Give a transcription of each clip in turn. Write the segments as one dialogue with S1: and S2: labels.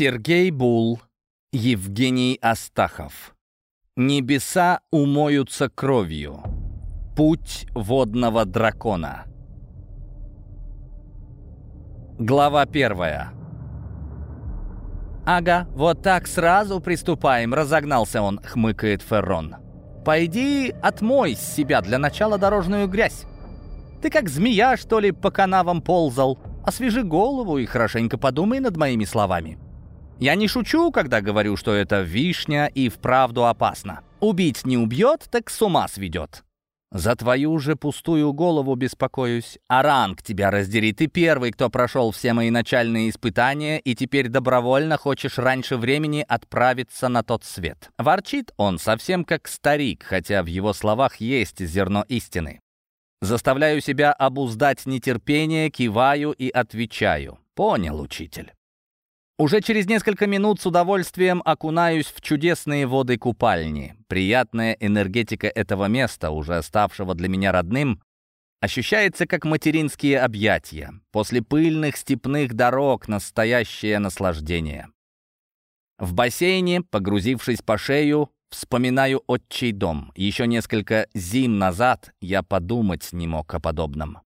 S1: Сергей Бул, Евгений Астахов. Небеса умоются кровью. Путь водного дракона. Глава первая. «Ага, вот так сразу приступаем», — разогнался он, — хмыкает Феррон. «Пойди отмой с себя для начала дорожную грязь. Ты как змея, что ли, по канавам ползал? Освежи голову и хорошенько подумай над моими словами». Я не шучу, когда говорю, что это вишня и вправду опасно. Убить не убьет, так с ума сведет. За твою же пустую голову беспокоюсь. А ранг тебя раздери. Ты первый, кто прошел все мои начальные испытания, и теперь добровольно хочешь раньше времени отправиться на тот свет. Ворчит он совсем как старик, хотя в его словах есть зерно истины. Заставляю себя обуздать нетерпение, киваю и отвечаю. Понял, учитель. Уже через несколько минут с удовольствием окунаюсь в чудесные воды купальни. Приятная энергетика этого места, уже ставшего для меня родным, ощущается как материнские объятия. После пыльных степных дорог настоящее наслаждение. В бассейне, погрузившись по шею, вспоминаю отчий дом. Еще несколько зим назад я подумать не мог о подобном.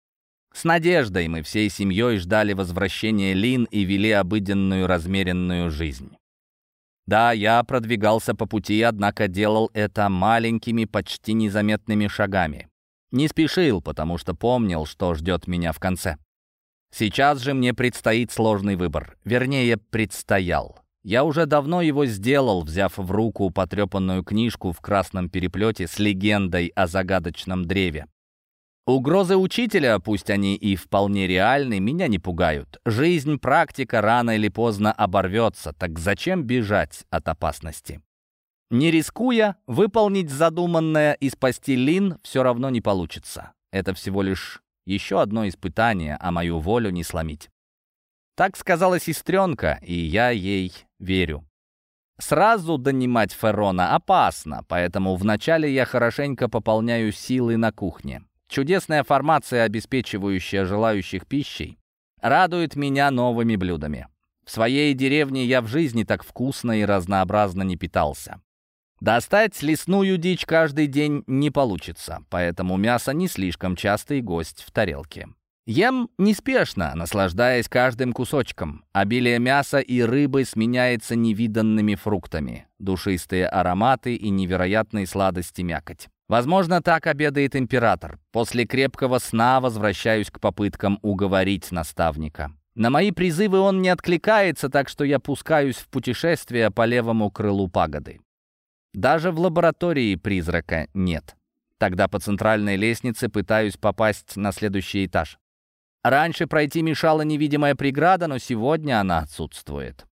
S1: С надеждой мы всей семьей ждали возвращения Лин и вели обыденную размеренную жизнь. Да, я продвигался по пути, однако делал это маленькими, почти незаметными шагами. Не спешил, потому что помнил, что ждет меня в конце. Сейчас же мне предстоит сложный выбор. Вернее, предстоял. Я уже давно его сделал, взяв в руку потрепанную книжку в красном переплете с легендой о загадочном древе. Угрозы учителя, пусть они и вполне реальны, меня не пугают. Жизнь, практика рано или поздно оборвется, так зачем бежать от опасности? Не рискуя, выполнить задуманное и спасти Лин все равно не получится. Это всего лишь еще одно испытание, а мою волю не сломить. Так сказала сестренка, и я ей верю. Сразу донимать Феррона опасно, поэтому вначале я хорошенько пополняю силы на кухне. Чудесная формация, обеспечивающая желающих пищей, радует меня новыми блюдами. В своей деревне я в жизни так вкусно и разнообразно не питался. Достать лесную дичь каждый день не получится, поэтому мясо не слишком частый гость в тарелке. Ем неспешно, наслаждаясь каждым кусочком. Обилие мяса и рыбы сменяется невиданными фруктами, душистые ароматы и невероятные сладости мякоть. Возможно, так обедает император. После крепкого сна возвращаюсь к попыткам уговорить наставника. На мои призывы он не откликается, так что я пускаюсь в путешествие по левому крылу пагоды. Даже в лаборатории призрака нет. Тогда по центральной лестнице пытаюсь попасть на следующий этаж. Раньше пройти мешала невидимая преграда, но сегодня она отсутствует.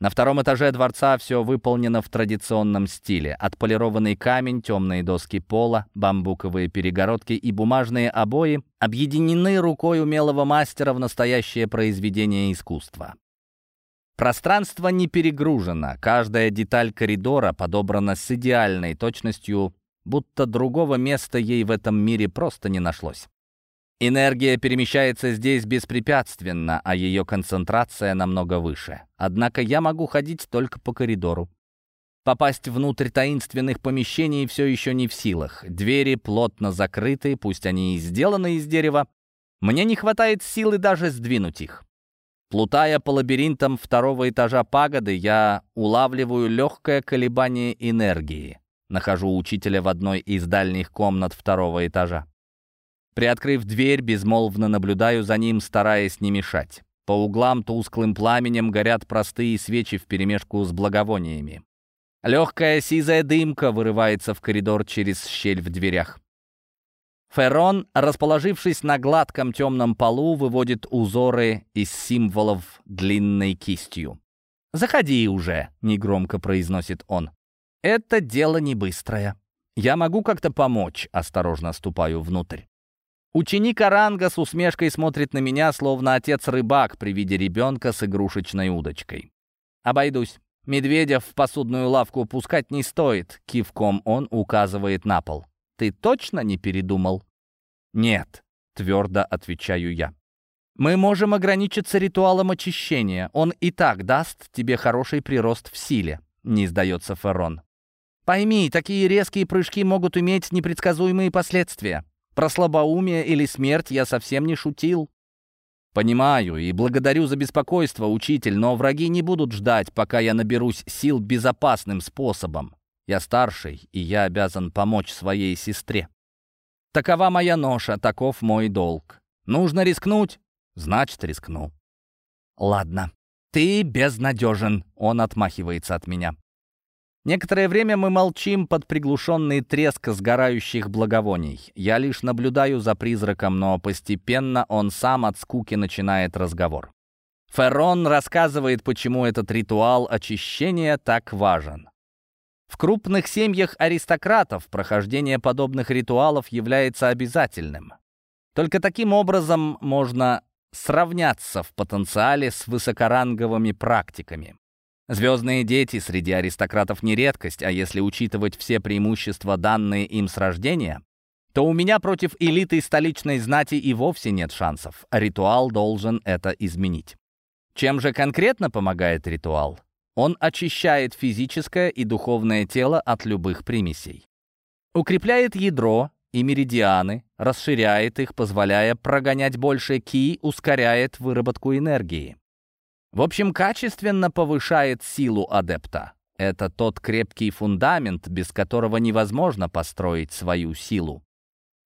S1: На втором этаже дворца все выполнено в традиционном стиле. Отполированный камень, темные доски пола, бамбуковые перегородки и бумажные обои объединены рукой умелого мастера в настоящее произведение искусства. Пространство не перегружено, каждая деталь коридора подобрана с идеальной точностью, будто другого места ей в этом мире просто не нашлось. Энергия перемещается здесь беспрепятственно, а ее концентрация намного выше. Однако я могу ходить только по коридору. Попасть внутрь таинственных помещений все еще не в силах. Двери плотно закрыты, пусть они и сделаны из дерева. Мне не хватает силы даже сдвинуть их. Плутая по лабиринтам второго этажа пагоды, я улавливаю легкое колебание энергии. Нахожу учителя в одной из дальних комнат второго этажа. Приоткрыв дверь, безмолвно наблюдаю за ним, стараясь не мешать. По углам тусклым пламенем горят простые свечи вперемешку с благовониями. Легкая сизая дымка вырывается в коридор через щель в дверях. Феррон, расположившись на гладком темном полу, выводит узоры из символов длинной кистью. «Заходи уже», — негромко произносит он. «Это дело не быстрое. Я могу как-то помочь», — осторожно ступаю внутрь. Ученик Оранга с усмешкой смотрит на меня, словно отец-рыбак при виде ребенка с игрушечной удочкой. «Обойдусь. Медведя в посудную лавку пускать не стоит», — кивком он указывает на пол. «Ты точно не передумал?» «Нет», — твердо отвечаю я. Мы можем ограничиться ритуалом очищения. Он и так даст тебе хороший прирост в силе», — не сдается Феррон. «Пойми, такие резкие прыжки могут иметь непредсказуемые последствия. Про слабоумие или смерть я совсем не шутил». «Понимаю и благодарю за беспокойство, учитель, но враги не будут ждать, пока я наберусь сил безопасным способом. Я старший, и я обязан помочь своей сестре. Такова моя ноша, таков мой долг. Нужно рискнуть? Значит, рискну. Ладно, ты безнадежен, он отмахивается от меня. Некоторое время мы молчим под приглушенный треск сгорающих благовоний. Я лишь наблюдаю за призраком, но постепенно он сам от скуки начинает разговор. Феррон рассказывает, почему этот ритуал очищения так важен. В крупных семьях аристократов прохождение подобных ритуалов является обязательным. Только таким образом можно сравняться в потенциале с высокоранговыми практиками. Звездные дети среди аристократов не редкость, а если учитывать все преимущества, данные им с рождения, то у меня против элиты столичной знати и вовсе нет шансов. Ритуал должен это изменить. Чем же конкретно помогает ритуал? Он очищает физическое и духовное тело от любых примесей. Укрепляет ядро и меридианы, расширяет их, позволяя прогонять больше ки, ускоряет выработку энергии. В общем, качественно повышает силу адепта. Это тот крепкий фундамент, без которого невозможно построить свою силу.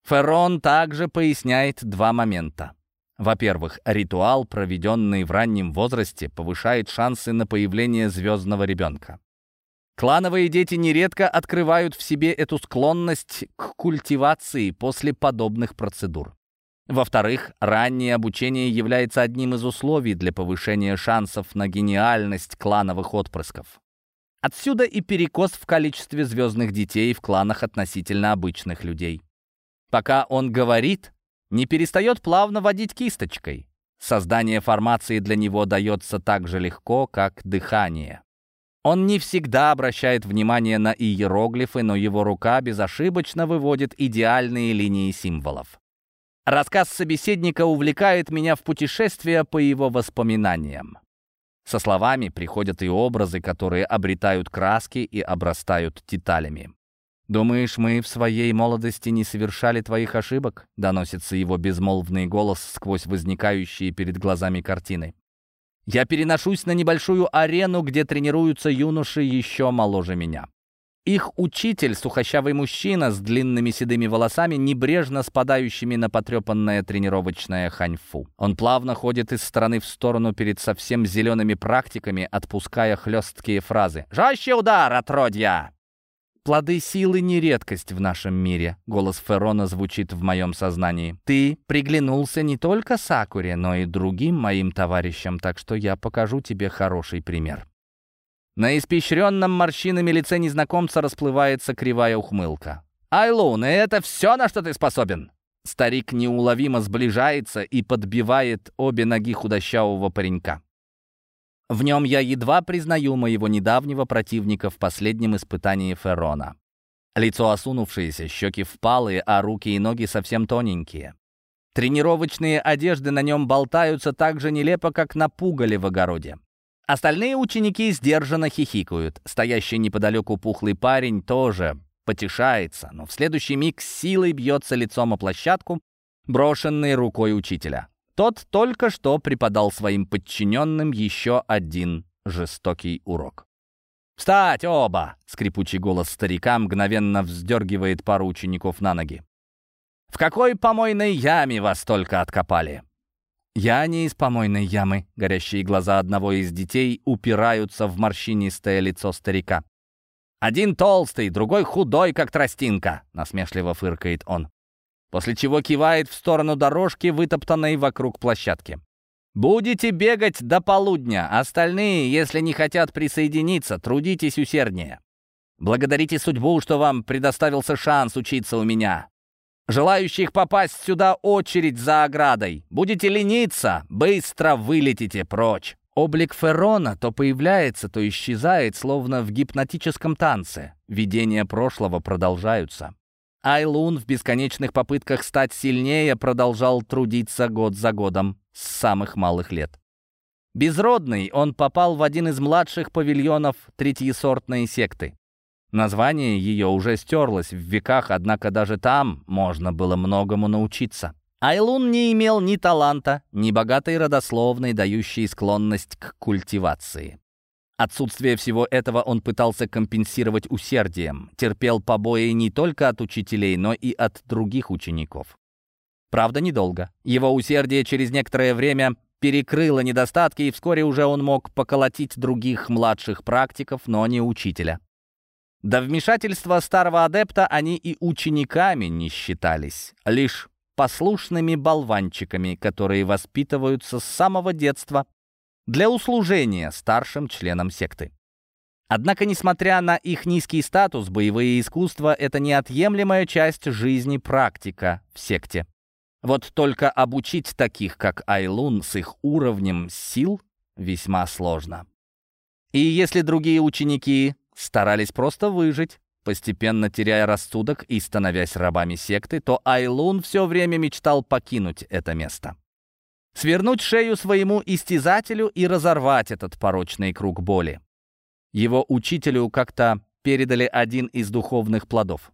S1: Феррон также поясняет два момента. Во-первых, ритуал, проведенный в раннем возрасте, повышает шансы на появление звездного ребенка. Клановые дети нередко открывают в себе эту склонность к культивации после подобных процедур. Во-вторых, раннее обучение является одним из условий для повышения шансов на гениальность клановых отпрысков. Отсюда и перекос в количестве звездных детей в кланах относительно обычных людей. Пока он говорит, не перестает плавно водить кисточкой. Создание формации для него дается так же легко, как дыхание. Он не всегда обращает внимание на иероглифы, но его рука безошибочно выводит идеальные линии символов. Рассказ собеседника увлекает меня в путешествие по его воспоминаниям. Со словами приходят и образы, которые обретают краски и обрастают деталями. «Думаешь, мы в своей молодости не совершали твоих ошибок?» — доносится его безмолвный голос сквозь возникающие перед глазами картины. «Я переношусь на небольшую арену, где тренируются юноши еще моложе меня. Их учитель, сухощавый мужчина с длинными седыми волосами, небрежно спадающими на потрепанное тренировочное ханьфу. Он плавно ходит из стороны в сторону перед совсем зелеными практиками, отпуская хлесткие фразы. «Жестче удар, отродья!» Плоды силы не редкость в нашем мире. Голос Ферона звучит в моем сознании. Ты приглянулся не только Сакуре, но и другим моим товарищам, так что я покажу тебе хороший пример. На испещренном морщинами лице незнакомца расплывается кривая ухмылка. «Айлун, это все, на что ты способен?» Старик неуловимо сближается и подбивает обе ноги худощавого паренька. В нем я едва признаю моего недавнего противника в последнем испытании Феррона. Лицо осунувшееся, щеки впалые, а руки и ноги совсем тоненькие. Тренировочные одежды на нем болтаются так же нелепо, как на пугале в огороде. Остальные ученики сдержанно хихикают. Стоящий неподалеку пухлый парень тоже потешается, но в следующий миг силой бьется лицом о площадку, брошенной рукой учителя. Тот только что преподал своим подчиненным еще один жестокий урок. «Встать оба!» — скрипучий голос старика мгновенно вздергивает пару учеников на ноги. «В какой помойной яме вас только откопали?» «Я не из помойной ямы», — горящие глаза одного из детей упираются в морщинистое лицо старика. «Один толстый, другой худой, как тростинка», — насмешливо фыркает он после чего кивает в сторону дорожки, вытоптанной вокруг площадки. «Будете бегать до полудня, остальные, если не хотят присоединиться, трудитесь усерднее. Благодарите судьбу, что вам предоставился шанс учиться у меня. Желающих попасть сюда очередь за оградой. Будете лениться, быстро вылетите прочь». Облик Феррона то появляется, то исчезает, словно в гипнотическом танце. Видения прошлого продолжаются. Айлун в бесконечных попытках стать сильнее продолжал трудиться год за годом с самых малых лет. Безродный, он попал в один из младших павильонов третьесортной секты. Название ее уже стерлось в веках, однако даже там можно было многому научиться. Айлун не имел ни таланта, ни богатой родословной, дающей склонность к культивации. Отсутствие всего этого он пытался компенсировать усердием, терпел побои не только от учителей, но и от других учеников. Правда, недолго. Его усердие через некоторое время перекрыло недостатки, и вскоре уже он мог поколотить других младших практиков, но не учителя. До вмешательства старого адепта они и учениками не считались, лишь послушными болванчиками, которые воспитываются с самого детства для услужения старшим членам секты. Однако, несмотря на их низкий статус, боевые искусства — это неотъемлемая часть жизни практика в секте. Вот только обучить таких, как Айлун, с их уровнем сил весьма сложно. И если другие ученики старались просто выжить, постепенно теряя рассудок и становясь рабами секты, то Айлун все время мечтал покинуть это место. Свернуть шею своему истязателю и разорвать этот порочный круг боли. Его учителю как-то передали один из духовных плодов.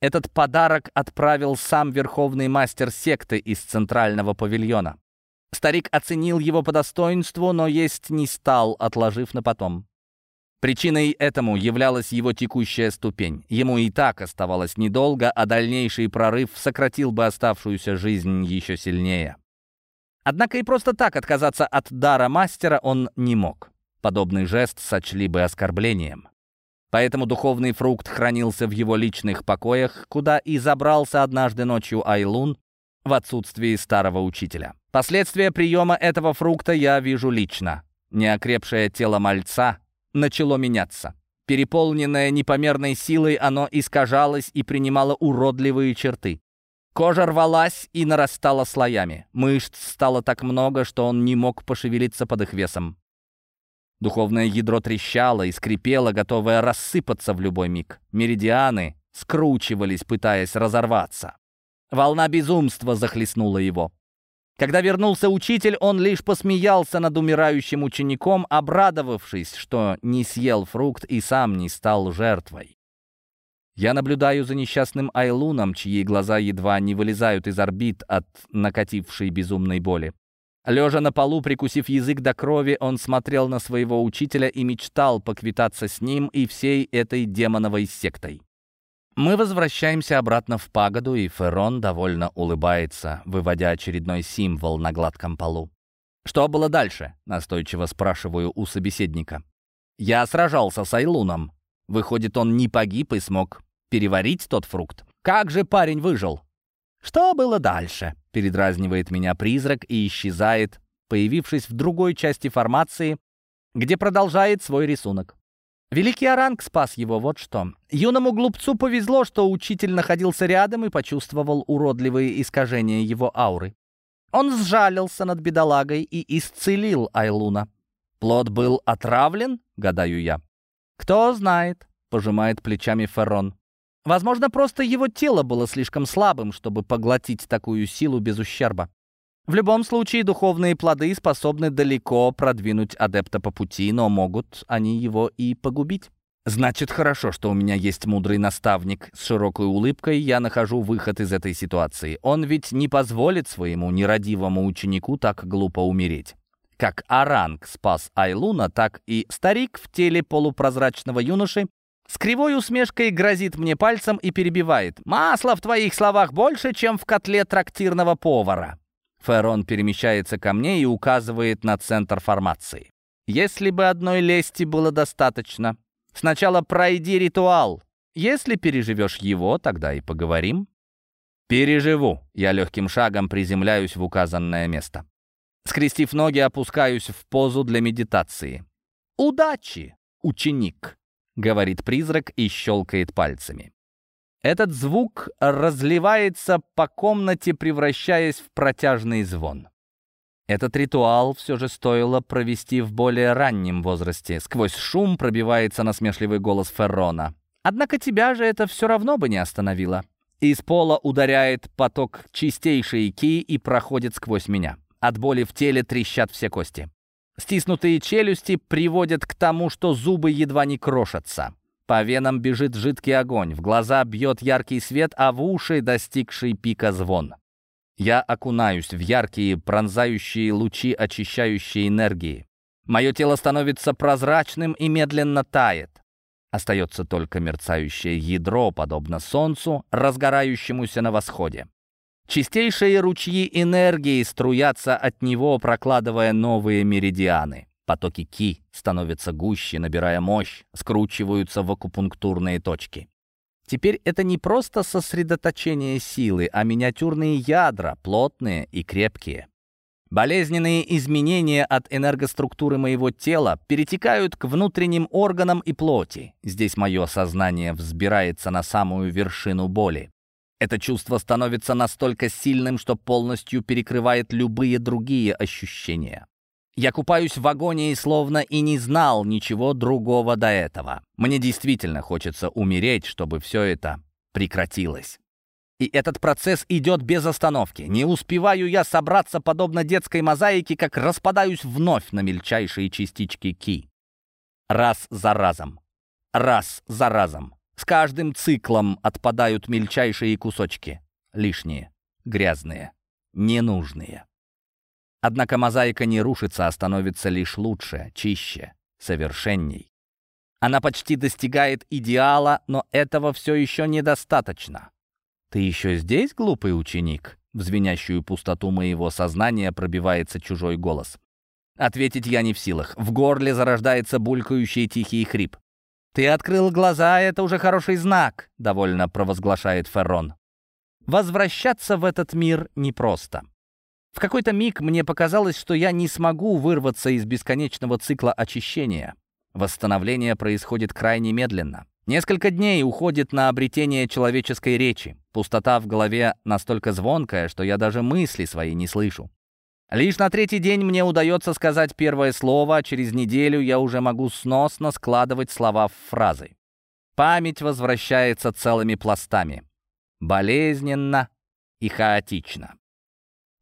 S1: Этот подарок отправил сам верховный мастер секты из центрального павильона. Старик оценил его по достоинству, но есть не стал, отложив на потом. Причиной этому являлась его текущая ступень. Ему и так оставалось недолго, а дальнейший прорыв сократил бы оставшуюся жизнь еще сильнее. Однако и просто так отказаться от дара мастера он не мог. Подобный жест сочли бы оскорблением. Поэтому духовный фрукт хранился в его личных покоях, куда и забрался однажды ночью Айлун в отсутствии старого учителя. Последствия приема этого фрукта я вижу лично. Неокрепшее тело мальца начало меняться. Переполненное непомерной силой, оно искажалось и принимало уродливые черты. Кожа рвалась и нарастала слоями. Мышц стало так много, что он не мог пошевелиться под их весом. Духовное ядро трещало и скрипело, готовое рассыпаться в любой миг. Меридианы скручивались, пытаясь разорваться. Волна безумства захлестнула его. Когда вернулся учитель, он лишь посмеялся над умирающим учеником, обрадовавшись, что не съел фрукт и сам не стал жертвой. Я наблюдаю за несчастным Айлуном, чьи глаза едва не вылезают из орбит от накатившей безумной боли. Лежа на полу, прикусив язык до крови, он смотрел на своего учителя и мечтал поквитаться с ним и всей этой демоновой сектой. Мы возвращаемся обратно в пагоду, и Ферон довольно улыбается, выводя очередной символ на гладком полу. «Что было дальше?» — настойчиво спрашиваю у собеседника. «Я сражался с Айлуном. Выходит, он не погиб и смог переварить тот фрукт. Как же парень выжил?» «Что было дальше?» — передразнивает меня призрак и исчезает, появившись в другой части формации, где продолжает свой рисунок. Великий Оранг спас его, вот что. Юному глупцу повезло, что учитель находился рядом и почувствовал уродливые искажения его ауры. Он сжалился над бедолагой и исцелил Айлуна. Плод был отравлен, гадаю я. Кто знает, пожимает плечами Феррон. Возможно, просто его тело было слишком слабым, чтобы поглотить такую силу без ущерба. В любом случае, духовные плоды способны далеко продвинуть адепта по пути, но могут они его и погубить. Значит, хорошо, что у меня есть мудрый наставник. С широкой улыбкой я нахожу выход из этой ситуации. Он ведь не позволит своему нерадивому ученику так глупо умереть. Как Аранг спас Айлуна, так и старик в теле полупрозрачного юноши с кривой усмешкой грозит мне пальцем и перебивает. «Масла в твоих словах больше, чем в котле трактирного повара». Ферон перемещается ко мне и указывает на центр формации. Если бы одной лести было достаточно. Сначала пройди ритуал. Если переживешь его, тогда и поговорим. Переживу. Я легким шагом приземляюсь в указанное место. Скрестив ноги, опускаюсь в позу для медитации. Удачи, ученик. — говорит призрак и щелкает пальцами. Этот звук разливается по комнате, превращаясь в протяжный звон. Этот ритуал все же стоило провести в более раннем возрасте. Сквозь шум пробивается насмешливый голос Феррона. «Однако тебя же это все равно бы не остановило. Из пола ударяет поток чистейшей ки и проходит сквозь меня. От боли в теле трещат все кости. Стиснутые челюсти приводят к тому, что зубы едва не крошатся. По венам бежит жидкий огонь, в глаза бьет яркий свет, а в уши достигший пика звон. Я окунаюсь в яркие, пронзающие лучи очищающей энергии. Мое тело становится прозрачным и медленно тает. Остается только мерцающее ядро, подобно солнцу, разгорающемуся на восходе. Чистейшие ручьи энергии струятся от него, прокладывая новые меридианы. Потоки ки становятся гуще, набирая мощь, скручиваются в акупунктурные точки. Теперь это не просто сосредоточение силы, а миниатюрные ядра, плотные и крепкие. Болезненные изменения от энергоструктуры моего тела перетекают к внутренним органам и плоти. Здесь мое сознание взбирается на самую вершину боли. Это чувство становится настолько сильным, что полностью перекрывает любые другие ощущения. Я купаюсь в агонии, словно и не знал ничего другого до этого. Мне действительно хочется умереть, чтобы все это прекратилось. И этот процесс идет без остановки. Не успеваю я собраться, подобно детской мозаике, как распадаюсь вновь на мельчайшие частички ки. Раз за разом. Раз за разом. С каждым циклом отпадают мельчайшие кусочки. Лишние, грязные, ненужные. Однако мозаика не рушится, а становится лишь лучше, чище, совершенней. Она почти достигает идеала, но этого все еще недостаточно. «Ты еще здесь, глупый ученик?» В звенящую пустоту моего сознания пробивается чужой голос. Ответить я не в силах. В горле зарождается булькающий тихий хрип. «Ты открыл глаза, это уже хороший знак», — довольно провозглашает Феррон. «Возвращаться в этот мир непросто». В какой-то миг мне показалось, что я не смогу вырваться из бесконечного цикла очищения. Восстановление происходит крайне медленно. Несколько дней уходит на обретение человеческой речи. Пустота в голове настолько звонкая, что я даже мысли свои не слышу. Лишь на третий день мне удается сказать первое слово, а через неделю я уже могу сносно складывать слова в фразы. Память возвращается целыми пластами. Болезненно и хаотично.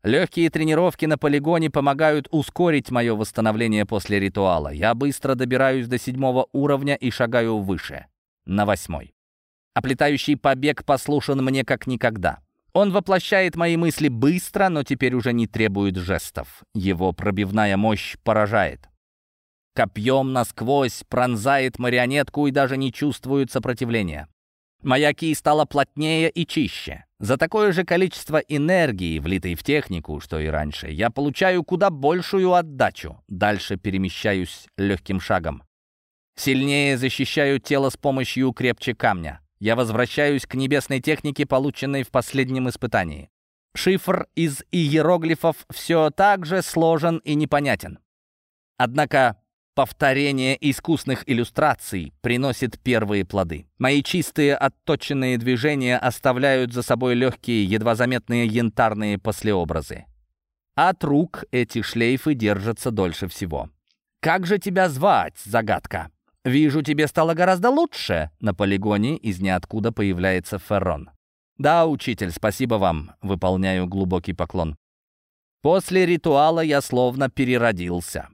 S1: Легкие тренировки на полигоне помогают ускорить мое восстановление после ритуала. Я быстро добираюсь до седьмого уровня и шагаю выше, на восьмой. Оплетающий побег послушан мне как никогда. Он воплощает мои мысли быстро, но теперь уже не требует жестов. Его пробивная мощь поражает. Копьем насквозь пронзает марионетку и даже не чувствует сопротивления. Моя ки стала плотнее и чище. За такое же количество энергии, влитой в технику, что и раньше, я получаю куда большую отдачу. Дальше перемещаюсь легким шагом. Сильнее защищаю тело с помощью крепче камня я возвращаюсь к небесной технике, полученной в последнем испытании. Шифр из иероглифов все так же сложен и непонятен. Однако повторение искусных иллюстраций приносит первые плоды. Мои чистые отточенные движения оставляют за собой легкие, едва заметные янтарные послеобразы. От рук эти шлейфы держатся дольше всего. «Как же тебя звать, загадка?» «Вижу, тебе стало гораздо лучше!» На полигоне из ниоткуда появляется Феррон. «Да, учитель, спасибо вам!» Выполняю глубокий поклон. После ритуала я словно переродился.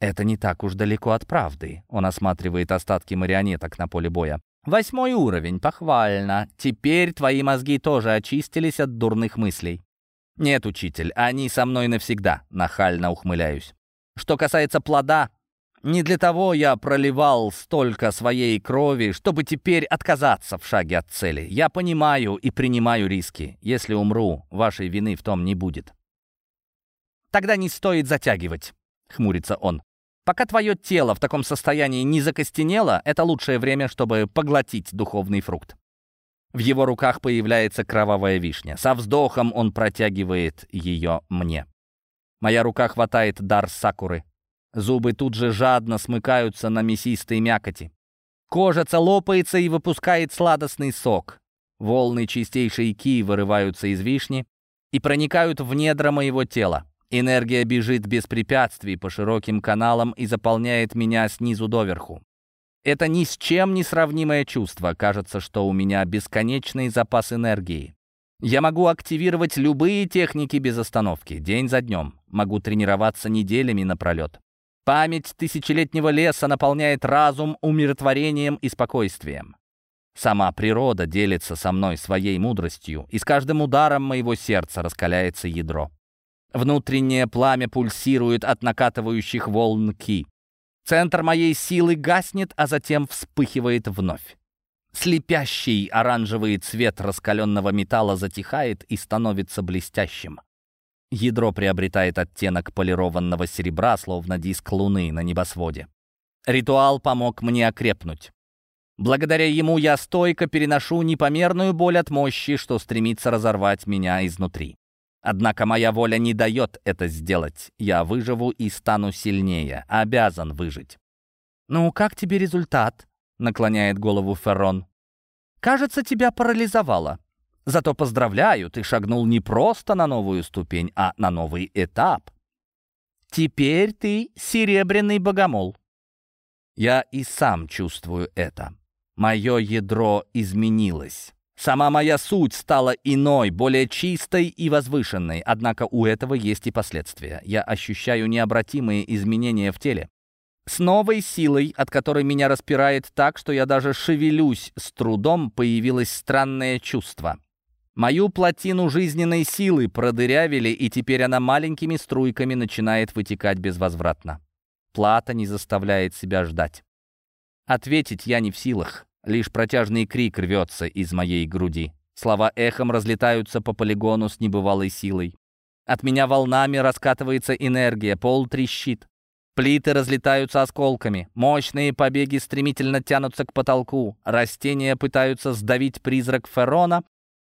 S1: Это не так уж далеко от правды. Он осматривает остатки марионеток на поле боя. Восьмой уровень, похвально. Теперь твои мозги тоже очистились от дурных мыслей. Нет, учитель, они со мной навсегда, нахально ухмыляюсь. Что касается плода, не для того я проливал столько своей крови, чтобы теперь отказаться в шаге от цели. Я понимаю и принимаю риски. Если умру, вашей вины в том не будет. Тогда не стоит затягивать, хмурится он. Пока твое тело в таком состоянии не закостенело, это лучшее время, чтобы поглотить духовный фрукт. В его руках появляется кровавая вишня. Со вздохом он протягивает ее мне. Моя рука хватает дар сакуры. Зубы тут же жадно смыкаются на мясистой мякоти. Кожица лопается и выпускает сладостный сок. Волны чистейшей ки вырываются из вишни и проникают в недра моего тела. Энергия бежит без препятствий по широким каналам и заполняет меня снизу доверху. Это ни с чем не сравнимое чувство. Кажется, что у меня бесконечный запас энергии. Я могу активировать любые техники без остановки, день за днем. Могу тренироваться неделями напролет. Память тысячелетнего леса наполняет разум умиротворением и спокойствием. Сама природа делится со мной своей мудростью, и с каждым ударом моего сердца раскаляется ядро. Внутреннее пламя пульсирует от накатывающих волн ки. Центр моей силы гаснет, а затем вспыхивает вновь. Слепящий оранжевый цвет раскаленного металла затихает и становится блестящим. Ядро приобретает оттенок полированного серебра, словно диск луны на небосводе. Ритуал помог мне окрепнуть. Благодаря ему я стойко переношу непомерную боль от мощи, что стремится разорвать меня изнутри. Однако моя воля не дает это сделать. Я выживу и стану сильнее. Обязан выжить. «Ну, как тебе результат?» — наклоняет голову Феррон. «Кажется, тебя парализовало. Зато поздравляю, ты шагнул не просто на новую ступень, а на новый этап. Теперь ты серебряный богомол». Я и сам чувствую это. Мое ядро изменилось. Сама моя суть стала иной, более чистой и возвышенной, однако у этого есть и последствия. Я ощущаю необратимые изменения в теле. С новой силой, от которой меня распирает так, что я даже шевелюсь с трудом, появилось странное чувство. Мою плотину жизненной силы продырявили, и теперь она маленькими струйками начинает вытекать безвозвратно. Плата не заставляет себя ждать. Ответить я не в силах. Лишь протяжный крик рвется из моей груди. Слова эхом разлетаются по полигону с небывалой силой. От меня волнами раскатывается энергия, пол трещит. Плиты разлетаются осколками, мощные побеги стремительно тянутся к потолку, растения пытаются сдавить призрак Ферона,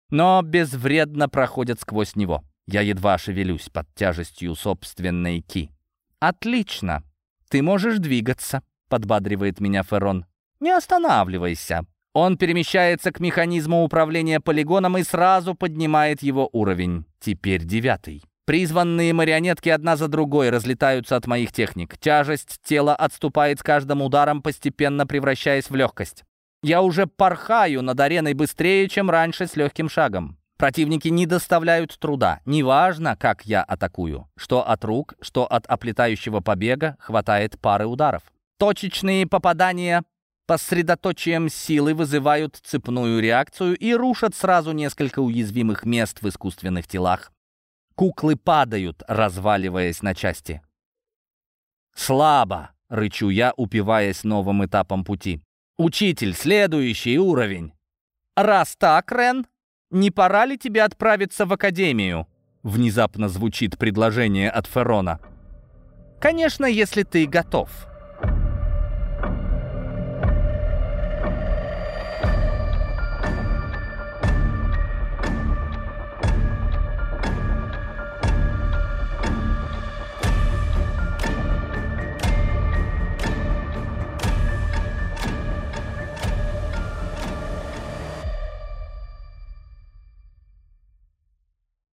S1: но безвредно проходят сквозь него. Я едва шевелюсь под тяжестью собственной ки. «Отлично! Ты можешь двигаться», — подбадривает меня Ферон. Не останавливайся. Он перемещается к механизму управления полигоном и сразу поднимает его уровень. Теперь девятый. Призванные марионетки одна за другой разлетаются от моих техник. Тяжесть тела отступает с каждым ударом, постепенно превращаясь в легкость. Я уже порхаю над ареной быстрее, чем раньше с легким шагом. Противники не доставляют труда. Неважно, как я атакую. Что от рук, что от оплетающего побега хватает пары ударов. Точечные попадания посредоточием силы вызывают цепную реакцию и рушат сразу несколько уязвимых мест в искусственных телах. Куклы падают, разваливаясь на части. «Слабо!» — рычу я, упиваясь новым этапом пути. «Учитель, следующий уровень!» «Раз так, Рен, не пора ли тебе отправиться в академию?» Внезапно звучит предложение от Ферона. «Конечно, если ты готов».